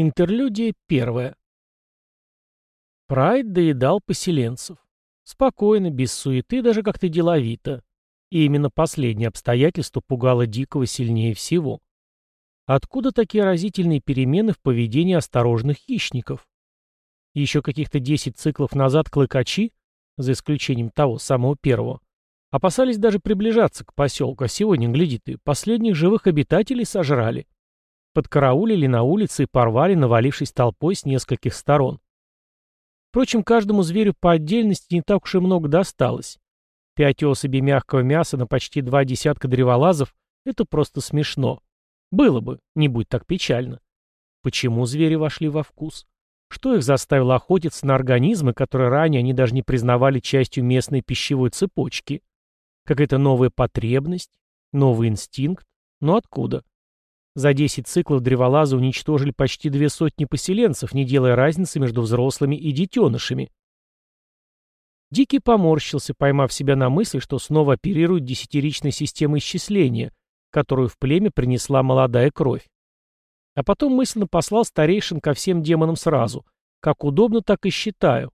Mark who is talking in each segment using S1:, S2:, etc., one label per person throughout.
S1: Интерлюдия первая. Прайд доедал поселенцев. Спокойно, без суеты, даже как-то деловито. И именно последнее обстоятельство пугало Дикого сильнее всего. Откуда такие разительные перемены в поведении осторожных хищников? Еще каких-то 10 циклов назад клыкачи, за исключением того самого первого, опасались даже приближаться к поселку, а сегодня, гляди ты, последних живых обитателей сожрали. Подкараулили на улице и порвали, навалившись толпой с нескольких сторон. Впрочем, каждому зверю по отдельности не так уж и много досталось. Пять особей мягкого мяса на почти два десятка древолазов — это просто смешно. Было бы, не будь так печально. Почему звери вошли во вкус? Что их заставило охотиться на организмы, которые ранее они даже не признавали частью местной пищевой цепочки? Какая-то новая потребность? Новый инстинкт? Но откуда? За 10 циклов древолазы уничтожили почти две сотни поселенцев, не делая разницы между взрослыми и детенышами. Дикий поморщился, поймав себя на мысли, что снова оперирует десятиричной системой исчисления, которую в племя принесла молодая кровь. А потом мысленно послал старейшин ко всем демонам сразу. Как удобно, так и считаю.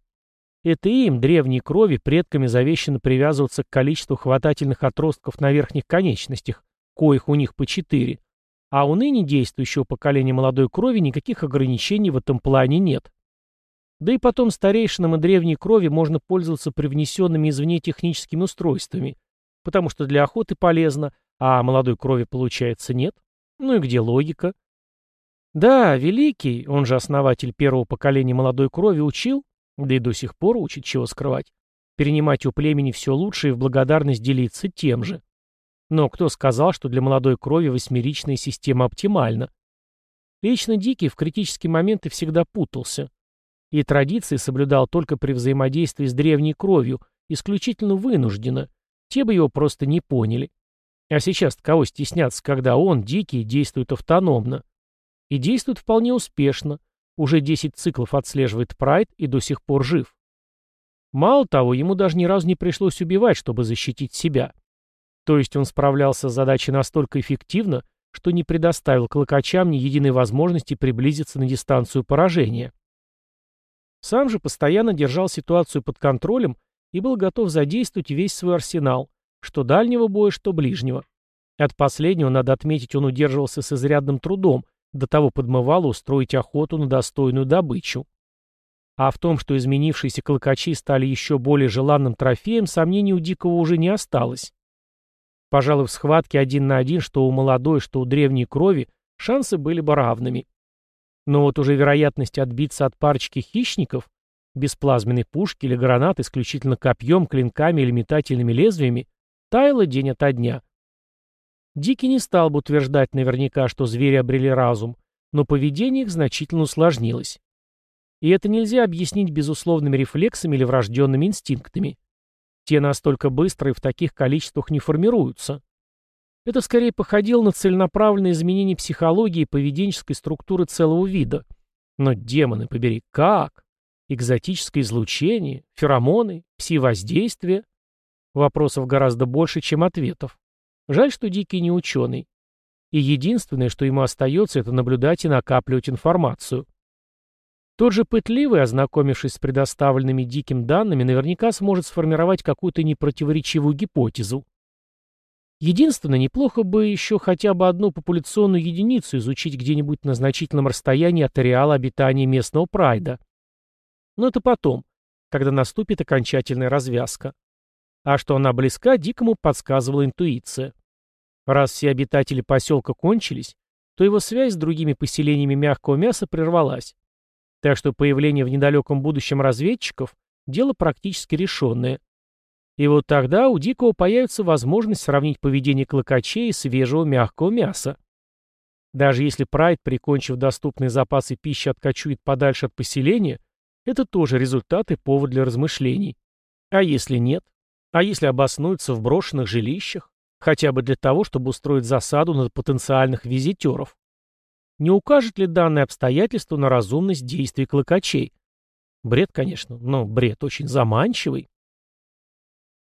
S1: Это им, древней крови, предками завещано привязываться к количеству хватательных отростков на верхних конечностях, коих у них по четыре, а у ныне действующего поколения молодой крови никаких ограничений в этом плане нет. Да и потом старейшинам и древней крови можно пользоваться привнесенными извне техническими устройствами, потому что для охоты полезно, а молодой крови, получается, нет. Ну и где логика? Да, Великий, он же основатель первого поколения молодой крови, учил, да и до сих пор учит, чего скрывать, перенимать у племени все лучшее и в благодарность делиться тем же. Но кто сказал, что для молодой крови восьмеричная система оптимальна? Лично Дикий в критические моменты всегда путался. И традиции соблюдал только при взаимодействии с древней кровью, исключительно вынужденно. Те бы его просто не поняли. А сейчас кого стесняться, когда он, Дикий, действует автономно? И действует вполне успешно. Уже 10 циклов отслеживает Прайд и до сих пор жив. Мало того, ему даже ни разу не пришлось убивать, чтобы защитить себя. То есть он справлялся с задачей настолько эффективно, что не предоставил клыкачам ни единой возможности приблизиться на дистанцию поражения. Сам же постоянно держал ситуацию под контролем и был готов задействовать весь свой арсенал, что дальнего боя, что ближнего. От последнего, надо отметить, он удерживался с изрядным трудом, до того подмывало устроить охоту на достойную добычу. А в том, что изменившиеся клыкачи стали еще более желанным трофеем, сомнений у Дикого уже не осталось. Пожалуй, в схватке один на один, что у молодой, что у древней крови, шансы были бы равными. Но вот уже вероятность отбиться от парочки хищников, без плазменной пушки или гранат исключительно копьем, клинками или метательными лезвиями, таяла день ото дня. Дикий не стал бы утверждать наверняка, что звери обрели разум, но поведение их значительно усложнилось. И это нельзя объяснить безусловными рефлексами или врожденными инстинктами. Те настолько быстро и в таких количествах не формируются. Это скорее походило на целенаправленное изменение психологии и поведенческой структуры целого вида. Но, демоны побери, как? Экзотическое излучение, феромоны, пси-воздействие? Вопросов гораздо больше, чем ответов. Жаль, что Дикий не ученый. И единственное, что ему остается, это наблюдать и накапливать информацию. Тот же пытливый, ознакомившись с предоставленными диким данными, наверняка сможет сформировать какую-то непротиворечивую гипотезу. Единственное, неплохо бы еще хотя бы одну популяционную единицу изучить где-нибудь на значительном расстоянии от ареала обитания местного прайда. Но это потом, когда наступит окончательная развязка. А что она близка, дикому подсказывала интуиция. Раз все обитатели поселка кончились, то его связь с другими поселениями мягкого мяса прервалась. Так что появление в недалеком будущем разведчиков – дело практически решенное. И вот тогда у Дикого появится возможность сравнить поведение клыкачей и свежего мягкого мяса. Даже если Прайд, прикончив доступные запасы пищи, откачует подальше от поселения, это тоже результат и повод для размышлений. А если нет? А если обоснуется в брошенных жилищах? Хотя бы для того, чтобы устроить засаду на потенциальных визитеров. Не укажет ли данное обстоятельство на разумность действий клыкачей? Бред, конечно, но бред очень заманчивый.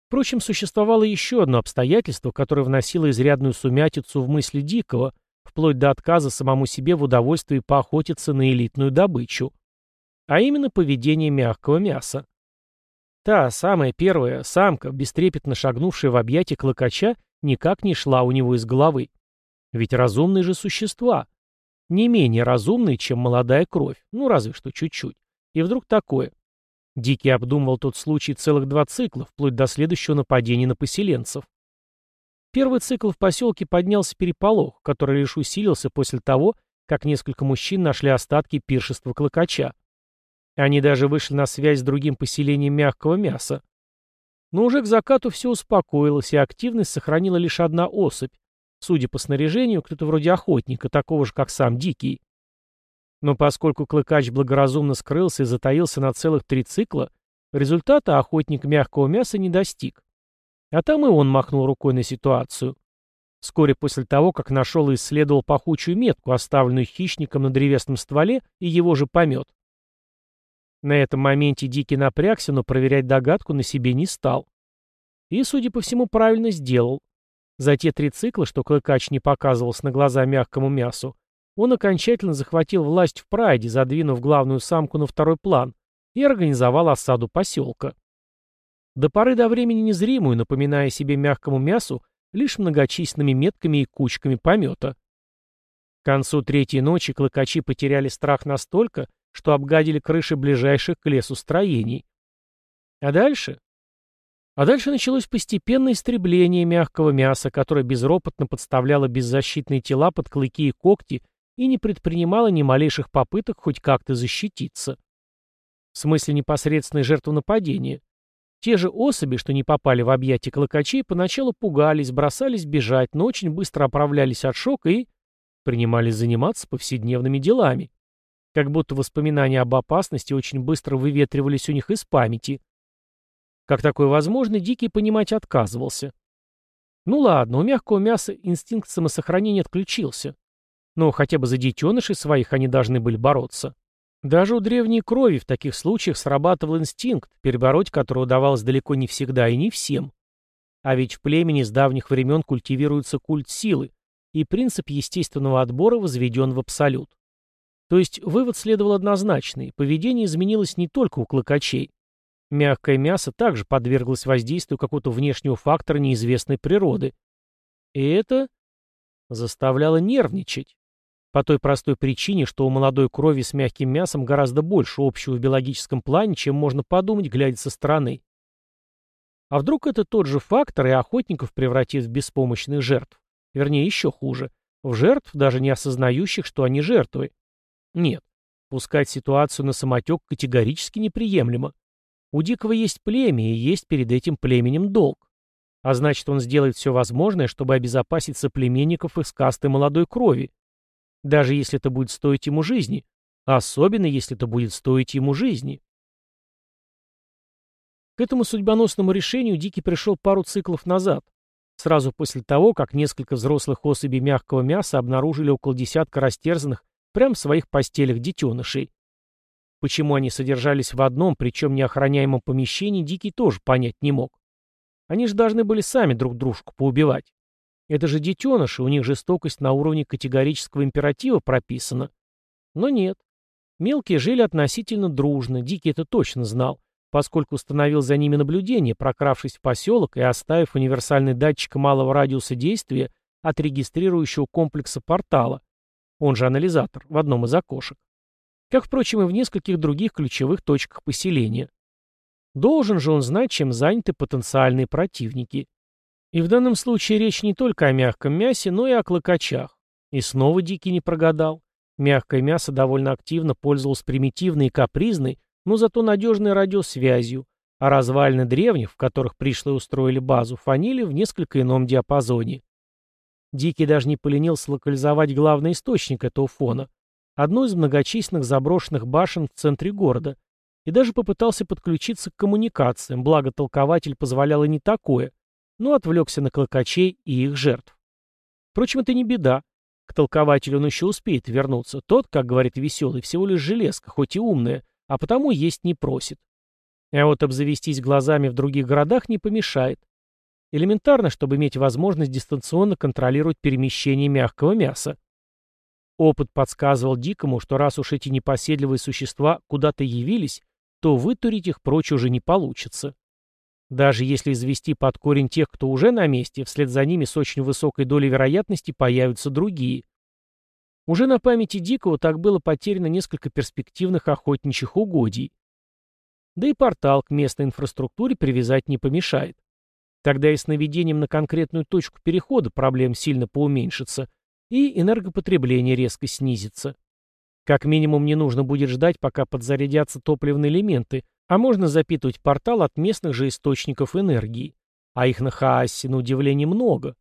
S1: Впрочем, существовало еще одно обстоятельство, которое вносило изрядную сумятицу в мысли Дикого, вплоть до отказа самому себе в удовольствии поохотиться на элитную добычу. А именно поведение мягкого мяса. Та самая первая самка, бестрепетно шагнувшая в объятия клокача, никак не шла у него из головы. Ведь разумные же существа. Не менее разумные, чем молодая кровь, ну разве что чуть-чуть. И вдруг такое. Дикий обдумывал тот случай целых два цикла, вплоть до следующего нападения на поселенцев. Первый цикл в поселке поднялся переполох, который лишь усилился после того, как несколько мужчин нашли остатки пиршества клокача. Они даже вышли на связь с другим поселением мягкого мяса. Но уже к закату все успокоилось, и активность сохранила лишь одна особь. Судя по снаряжению, кто-то вроде охотника, такого же, как сам Дикий. Но поскольку клыкач благоразумно скрылся и затаился на целых три цикла, результата охотник мягкого мяса не достиг. А там и он махнул рукой на ситуацию. Вскоре после того, как нашел и исследовал пахучую метку, оставленную хищником на древесном стволе, и его же помет. На этом моменте Дикий напрягся, но проверять догадку на себе не стал. И, судя по всему, правильно сделал. За те три цикла, что Клыкач не показывался на глаза мягкому мясу, он окончательно захватил власть в прайде, задвинув главную самку на второй план, и организовал осаду поселка. До поры до времени незримую, напоминая себе мягкому мясу, лишь многочисленными метками и кучками помета. К концу третьей ночи клыкачи потеряли страх настолько, что обгадили крыши ближайших к лесу строений. А дальше? А дальше началось постепенное истребление мягкого мяса, которое безропотно подставляло беззащитные тела под клыки и когти и не предпринимало ни малейших попыток хоть как-то защититься. В смысле непосредственной жертвы нападения. Те же особи, что не попали в объятия клыкачей, поначалу пугались, бросались бежать, но очень быстро оправлялись от шока и принимались заниматься повседневными делами. Как будто воспоминания об опасности очень быстро выветривались у них из памяти. Как такое возможно, Дикий понимать отказывался. Ну ладно, у мягкого мяса инстинкт самосохранения отключился. Но хотя бы за детенышей своих они должны были бороться. Даже у древней крови в таких случаях срабатывал инстинкт, перебороть который удавалось далеко не всегда и не всем. А ведь в племени с давних времен культивируется культ силы, и принцип естественного отбора возведен в абсолют. То есть вывод следовал однозначный, поведение изменилось не только у клыкачей. Мягкое мясо также подверглось воздействию какого-то внешнего фактора неизвестной природы. И это заставляло нервничать. По той простой причине, что у молодой крови с мягким мясом гораздо больше общего в биологическом плане, чем можно подумать, глядя со стороны. А вдруг это тот же фактор и охотников превратит в беспомощных жертв? Вернее, еще хуже. В жертв, даже не осознающих, что они жертвы. Нет, пускать ситуацию на самотек категорически неприемлемо. У Дикого есть племя, и есть перед этим племенем долг. А значит, он сделает все возможное, чтобы обезопасить соплеменников из касты молодой крови. Даже если это будет стоить ему жизни. Особенно, если это будет стоить ему жизни. К этому судьбоносному решению Дикий пришел пару циклов назад, сразу после того, как несколько взрослых особей мягкого мяса обнаружили около десятка растерзанных прямо в своих постелях детенышей. Почему они содержались в одном, причем неохраняемом помещении, Дикий тоже понять не мог. Они же должны были сами друг дружку поубивать. Это же детеныши, у них жестокость на уровне категорического императива прописана. Но нет. Мелкие жили относительно дружно, Дикий это точно знал, поскольку установил за ними наблюдение, прокравшись в поселок и оставив универсальный датчик малого радиуса действия от регистрирующего комплекса портала, он же анализатор, в одном из окошек. Как, впрочем, и в нескольких других ключевых точках поселения. Должен же он знать, чем заняты потенциальные противники. И в данном случае речь не только о мягком мясе, но и о клыкачах. И снова Дикий не прогадал. Мягкое мясо довольно активно пользовалось примитивной и капризной, но зато надежной радиосвязью, а развалины древних, в которых пришлые устроили базу, фанили в несколько ином диапазоне. Дикий даже не поленился локализовать главный источник этого фона, одну из многочисленных заброшенных башен в центре города, и даже попытался подключиться к коммуникациям, благо толкователь позволял и не такое, но отвлекся на клокачей и их жертв. Впрочем, это не беда. К толкователю он еще успеет вернуться. Тот, как говорит веселый, всего лишь железка, хоть и умная, а потому есть не просит. А вот обзавестись глазами в других городах не помешает. Элементарно, чтобы иметь возможность дистанционно контролировать перемещение мягкого мяса. Опыт подсказывал Дикому, что раз уж эти непоседливые существа куда-то явились, то вытурить их прочь уже не получится. Даже если извести под корень тех, кто уже на месте, вслед за ними с очень высокой долей вероятности появятся другие. Уже на памяти Дикого так было потеряно несколько перспективных охотничьих угодий. Да и портал к местной инфраструктуре привязать не помешает. Тогда и с наведением на конкретную точку перехода проблем сильно поуменьшится, и энергопотребление резко снизится. Как минимум не нужно будет ждать, пока подзарядятся топливные элементы, а можно запитывать портал от местных же источников энергии. А их на Хаасе, на удивление, много.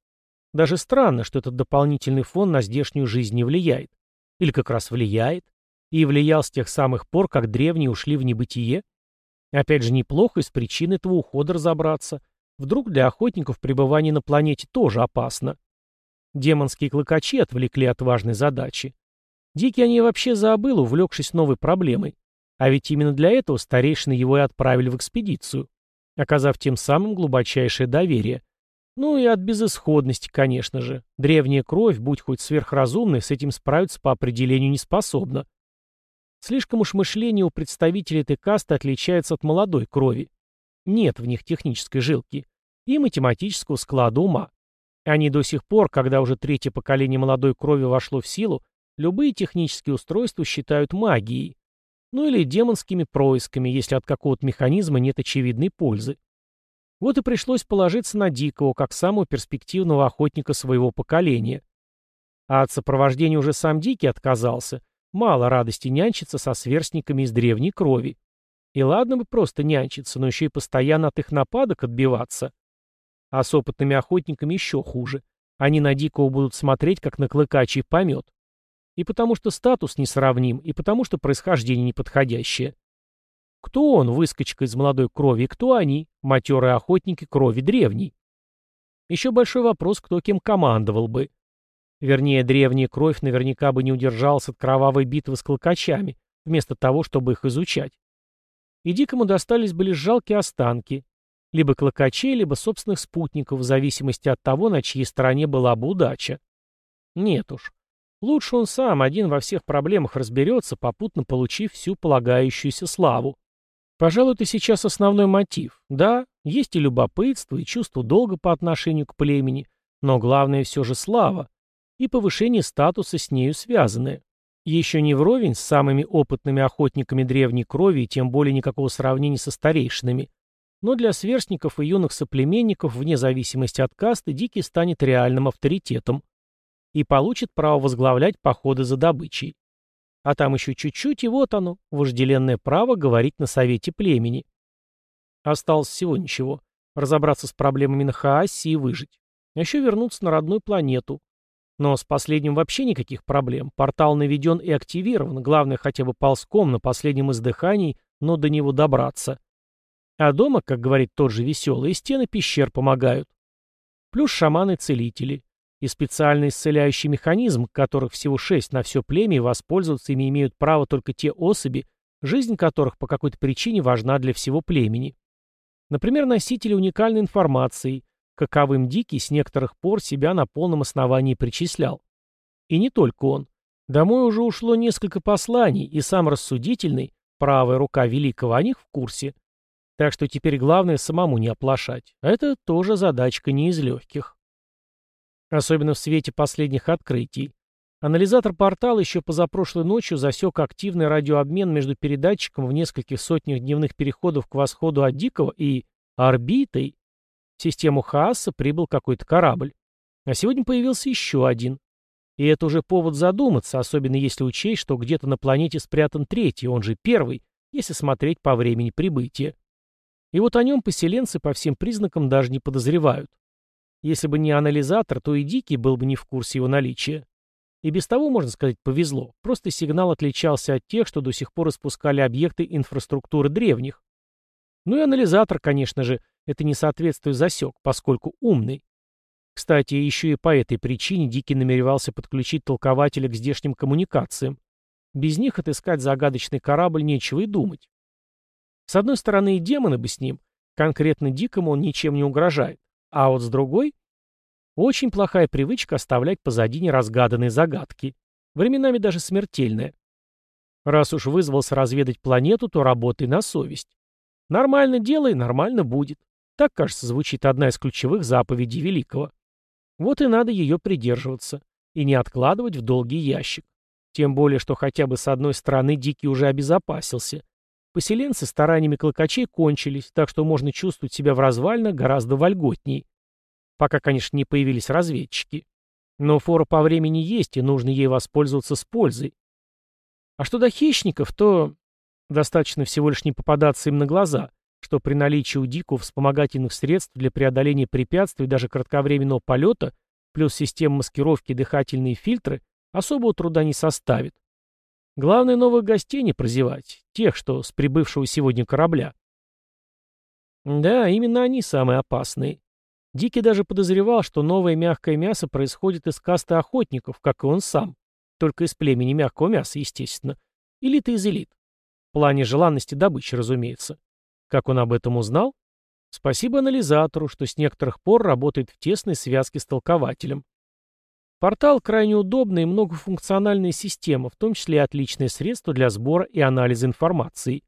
S1: Даже странно, что этот дополнительный фон на здешнюю жизнь не влияет. Или как раз влияет. И влиял с тех самых пор, как древние ушли в небытие. Опять же, неплохо из причин этого ухода разобраться. Вдруг для охотников пребывание на планете тоже опасно. Демонские клыкачи отвлекли от важной задачи. Дикий они вообще забыл, увлекшись новой проблемой. А ведь именно для этого старейшины его и отправили в экспедицию, оказав тем самым глубочайшее доверие. Ну и от безысходности, конечно же. Древняя кровь, будь хоть сверхразумной, с этим справиться по определению не способна. Слишком уж мышление у представителей этой касты отличается от молодой крови. Нет в них технической жилки и математического склада ума. Они до сих пор, когда уже третье поколение молодой крови вошло в силу, любые технические устройства считают магией. Ну или демонскими происками, если от какого-то механизма нет очевидной пользы. Вот и пришлось положиться на Дикого, как самого перспективного охотника своего поколения. А от сопровождения уже сам Дикий отказался. Мало радости нянчиться со сверстниками из древней крови. И ладно бы просто нянчиться, но еще и постоянно от их нападок отбиваться. А с опытными охотниками еще хуже. Они на Дикого будут смотреть, как на клыкачий помет. И потому что статус несравним, и потому что происхождение неподходящее. Кто он, выскочка из молодой крови, и кто они, матерые охотники крови древней? Еще большой вопрос, кто кем командовал бы. Вернее, древняя кровь наверняка бы не удержалась от кровавой битвы с клыкачами, вместо того, чтобы их изучать. И дикому достались бы лишь жалкие останки, либо клыкачей, либо собственных спутников, в зависимости от того, на чьей стороне была бы удача. Нет уж. Лучше он сам один во всех проблемах разберется, попутно получив всю полагающуюся славу. Пожалуй, это сейчас основной мотив. Да, есть и любопытство, и чувство долга по отношению к племени, но главное все же слава и повышение статуса с нею связанное. Еще не вровень с самыми опытными охотниками древней крови и тем более никакого сравнения со старейшинами. Но для сверстников и юных соплеменников, вне зависимости от касты, Дикий станет реальным авторитетом и получит право возглавлять походы за добычей. А там еще чуть-чуть, и вот оно, вожделенное право говорить на совете племени. Осталось всего ничего. Разобраться с проблемами на Хаасе и выжить. А еще вернуться на родную планету. Но с последним вообще никаких проблем. Портал наведен и активирован. Главное хотя бы ползком на последнем издыхании, но до него добраться. А дома, как говорит тот же веселый, стены пещер помогают. Плюс шаманы-целители и специальный исцеляющий механизм, которых всего шесть на все племя, и воспользоваться ими имеют право только те особи, жизнь которых по какой-то причине важна для всего племени. Например, носители уникальной информации, каковым Дикий с некоторых пор себя на полном основании причислял. И не только он. Домой уже ушло несколько посланий, и сам рассудительный, правая рука великого, о них в курсе. Так что теперь главное самому не оплошать. Это тоже задачка не из легких. Особенно в свете последних открытий. Анализатор портала еще позапрошлой ночью засек активный радиообмен между передатчиком в нескольких сотнях дневных переходов к восходу от Дикого и орбитой. В систему Хааса прибыл какой-то корабль. А сегодня появился еще один. И это уже повод задуматься, особенно если учесть, что где-то на планете спрятан третий, он же первый, если смотреть по времени прибытия. И вот о нем поселенцы по всем признакам даже не подозревают. Если бы не анализатор, то и Дикий был бы не в курсе его наличия. И без того, можно сказать, повезло. Просто сигнал отличался от тех, что до сих пор испускали объекты инфраструктуры древних. Ну и анализатор, конечно же, это несоответствие засек, поскольку умный. Кстати, еще и по этой причине Дикий намеревался подключить толкователя к здешним коммуникациям. Без них отыскать загадочный корабль нечего и думать. С одной стороны, и демоны бы с ним, конкретно Дикому он ничем не угрожает. А вот с другой... Очень плохая привычка оставлять позади неразгаданные загадки. временами даже смертельная. Раз уж вызвался разведать планету, то работай на совесть. Нормально делай, нормально будет. Так, кажется, звучит одна из ключевых заповедей Великого. Вот и надо ее придерживаться. И не откладывать в долгий ящик. Тем более, что хотя бы с одной стороны Дикий уже обезопасился. Поселенцы стараниями клокачей кончились, так что можно чувствовать себя в развалинах гораздо вольготней. Пока, конечно, не появились разведчики. Но фора по времени есть, и нужно ей воспользоваться с пользой. А что до хищников, то достаточно всего лишь не попадаться им на глаза, что при наличии у Дику вспомогательных средств для преодоления препятствий даже кратковременного полета, плюс система маскировки и дыхательные фильтры, особого труда не составит. Главное новых гостей не прозевать, тех, что с прибывшего сегодня корабля. Да, именно они самые опасные. Дикий даже подозревал, что новое мягкое мясо происходит из касты охотников, как и он сам. Только из племени мягкого мяса, естественно. Элита из элит. В плане желанности добычи, разумеется. Как он об этом узнал? Спасибо анализатору, что с некоторых пор работает в тесной связке с толкователем. Портал крайне удобная и многофункциональная система, в том числе и отличное средство для сбора и анализа информации.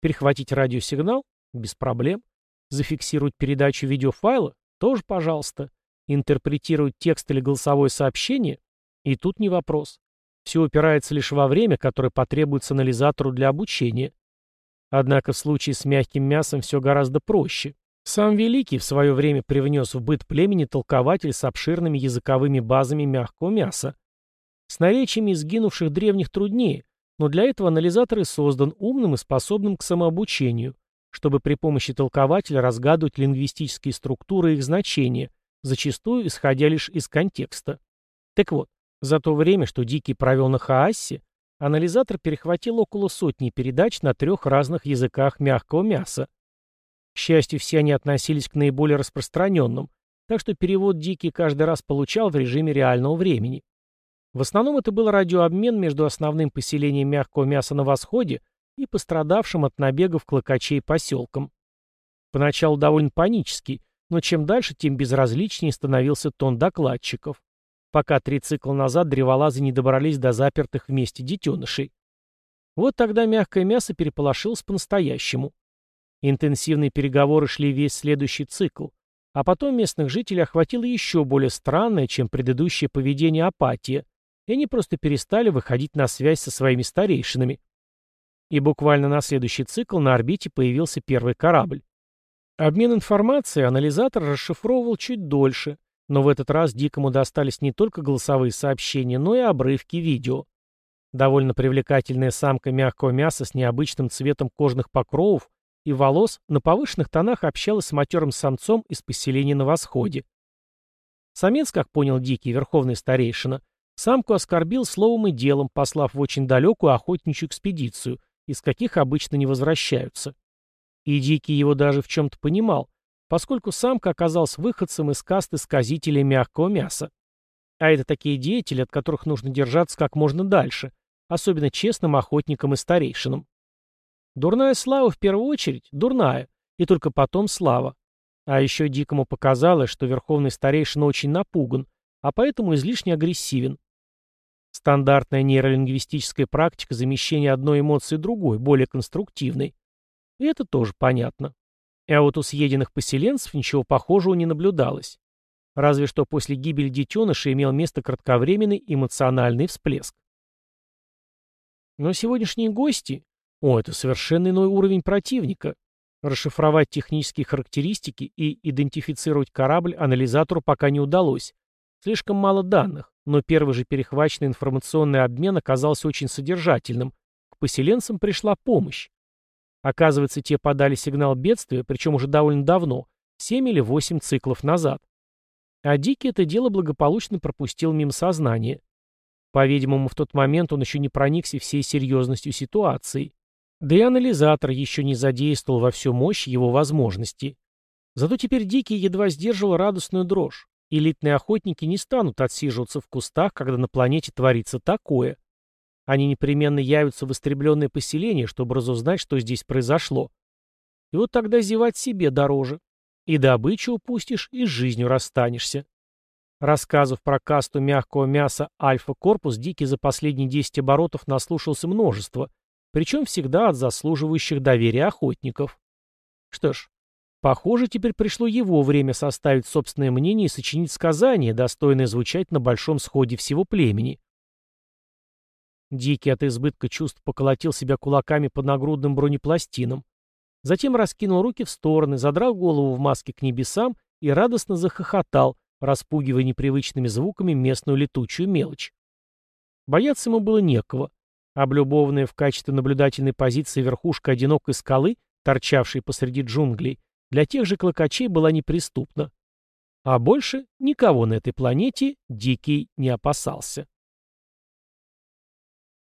S1: Перехватить радиосигнал? Без проблем. Зафиксировать передачу видеофайла? Тоже пожалуйста. Интерпретировать текст или голосовое сообщение? И тут не вопрос. Все упирается лишь во время, которое потребуется анализатору для обучения. Однако в случае с мягким мясом все гораздо проще. Сам Великий в свое время привнес в быт племени толкователь с обширными языковыми базами мягкого мяса. С наречиями изгинувших древних труднее, но для этого анализатор и создан умным и способным к самообучению, чтобы при помощи толкователя разгадывать лингвистические структуры и их значения, зачастую исходя лишь из контекста. Так вот, за то время, что Дикий провел на Хаасе, анализатор перехватил около сотни передач на трех разных языках мягкого мяса. К счастью, все они относились к наиболее распространенным, так что перевод Дикий каждый раз получал в режиме реального времени. В основном это был радиообмен между основным поселением мягкого мяса на восходе и пострадавшим от набегов клокачей поселком. Поначалу довольно панический, но чем дальше, тем безразличнее становился тон докладчиков пока три цикла назад древолазы не добрались до запертых вместе детенышей. Вот тогда мягкое мясо переполошилось по-настоящему. Интенсивные переговоры шли весь следующий цикл, а потом местных жителей охватило еще более странное, чем предыдущее поведение апатия, и они просто перестали выходить на связь со своими старейшинами. И буквально на следующий цикл на орбите появился первый корабль. Обмен информацией анализатор расшифровывал чуть дольше, но в этот раз Дикому достались не только голосовые сообщения, но и обрывки видео. Довольно привлекательная самка мягкого мяса с необычным цветом кожных покровов и волос на повышенных тонах общалась с матерым самцом из поселения на восходе. Самец, как понял Дикий, верховный старейшина, самку оскорбил словом и делом, послав в очень далекую охотничью экспедицию, из каких обычно не возвращаются. И Дикий его даже в чем-то понимал, поскольку самка оказалась выходцем из касты сказителей мягкого мяса. А это такие деятели, от которых нужно держаться как можно дальше, особенно честным охотникам и старейшинам. Дурная слава в первую очередь, дурная, и только потом слава. А еще Дикому показалось, что верховный старейшина очень напуган, а поэтому излишне агрессивен. Стандартная нейролингвистическая практика замещения одной эмоции другой, более конструктивной. И это тоже понятно. А вот у съеденных поселенцев ничего похожего не наблюдалось. Разве что после гибели детеныша имел место кратковременный эмоциональный всплеск. Но сегодняшние гости... О, это совершенно иной уровень противника. Расшифровать технические характеристики и идентифицировать корабль анализатору пока не удалось. Слишком мало данных, но первый же перехваченный информационный обмен оказался очень содержательным. К поселенцам пришла помощь. Оказывается, те подали сигнал бедствия, причем уже довольно давно, 7 или 8 циклов назад. А Дикий это дело благополучно пропустил мимо сознания. По-видимому, в тот момент он еще не проникся всей серьезностью ситуации. Да и анализатор еще не задействовал во всю мощь его возможностей. Зато теперь Дикий едва сдерживал радостную дрожь. Элитные охотники не станут отсиживаться в кустах, когда на планете творится такое. Они непременно явятся в истребленное поселение, чтобы разузнать, что здесь произошло. И вот тогда зевать себе дороже. И добычу упустишь, и с жизнью расстанешься. Рассказов про касту мягкого мяса альфа-корпус Дикий за последние 10 оборотов наслушался множество, причем всегда от заслуживающих доверия охотников. Что ж, похоже, теперь пришло его время составить собственное мнение и сочинить сказание, достойное звучать на большом сходе всего племени. Дикий от избытка чувств поколотил себя кулаками под нагрудным бронепластином. Затем раскинул руки в стороны, задрал голову в маске к небесам и радостно захохотал, распугивая непривычными звуками местную летучую мелочь. Бояться ему было некого. Облюбованная в качестве наблюдательной позиции верхушка одинокой скалы, торчавшей посреди джунглей, для тех же клокочей была неприступна. А больше никого на этой планете Дикий не опасался.